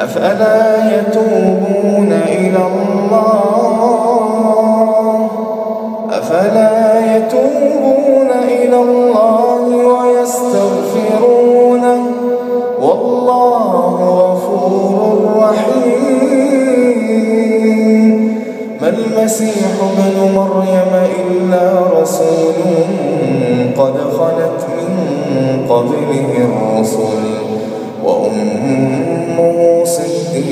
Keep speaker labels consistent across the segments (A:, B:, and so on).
A: أفلا يتوبون إلى الله؟ أفلا يتوبون إلى الله ويستغفرونه والله غفور رحيم. ما المسيح ابن مريم إلا رسول قد خلت من قبله الرسل وأمة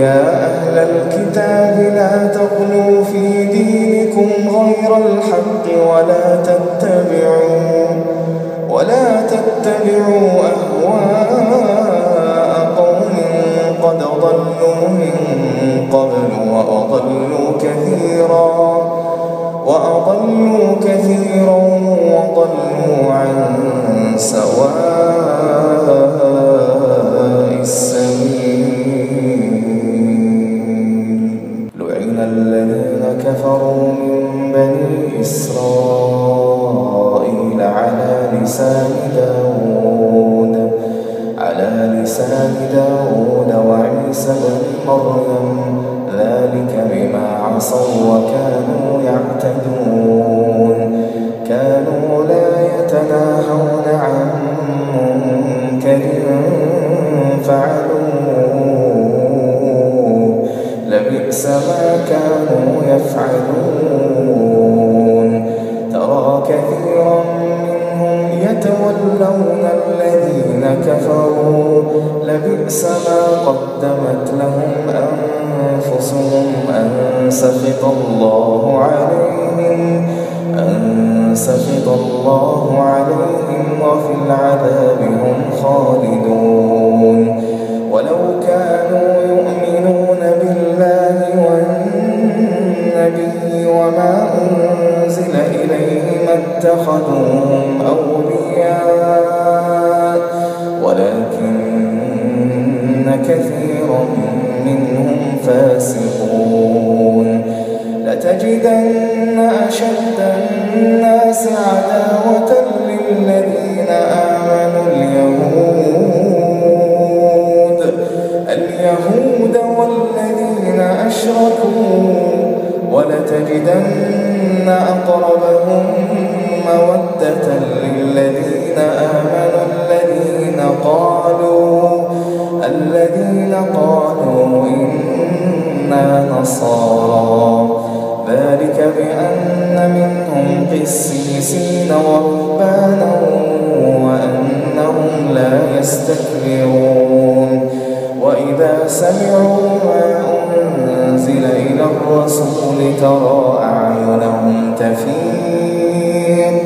A: يا أهل الكتاب لا تغلوا في دينكم غير الحق ولا تتبعوا ولا تتبعوا أهواء مريم ذلك بما عصوا وكانوا يعتدون. كانوا لا يتناهون عن منكر فعلوه. لبئس ما كانوا يفعلون. ترى كثيرا منهم يتولون الذين كفروا. لبئس ما قدمت لهم أنفسهم أن سخط الله عليهم أن سخط الله عليهم وفي العذاب هم خالدون. ولو كانوا يؤمنون بالله والنبي وما أنزل إليه ما اتخذوهم أولياء لتجدن أشد الناس عداوة للذين آمنوا اليهود. اليهود والذين أشركوا ولتجدن أقربهم مودة للذين آمنوا الذين قالوا الذين قالوا إنا نصارى. ذلك بأن منهم قسيسين ورهبانا وأنهم لا يستكبرون. وإذا سمعوا ما أنزل إلى الرسول ترى أعينهم تفيض.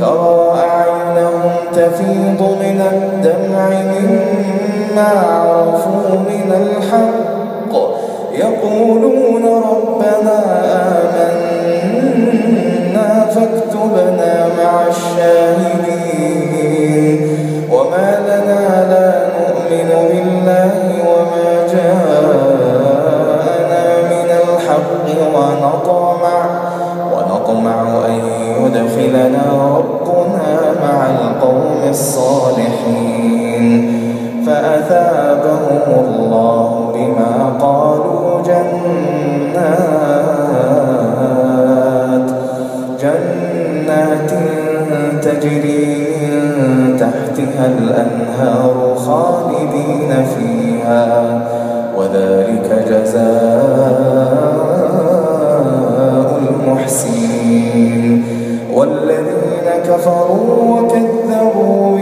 A: ترى أعينهم تفيض من الدمع مما عرفوا من الحق. يقولون ربنا من تحتها الأنهار خالدين فيها وذلك جزاء المحسنين. والذين كفروا وكذبوا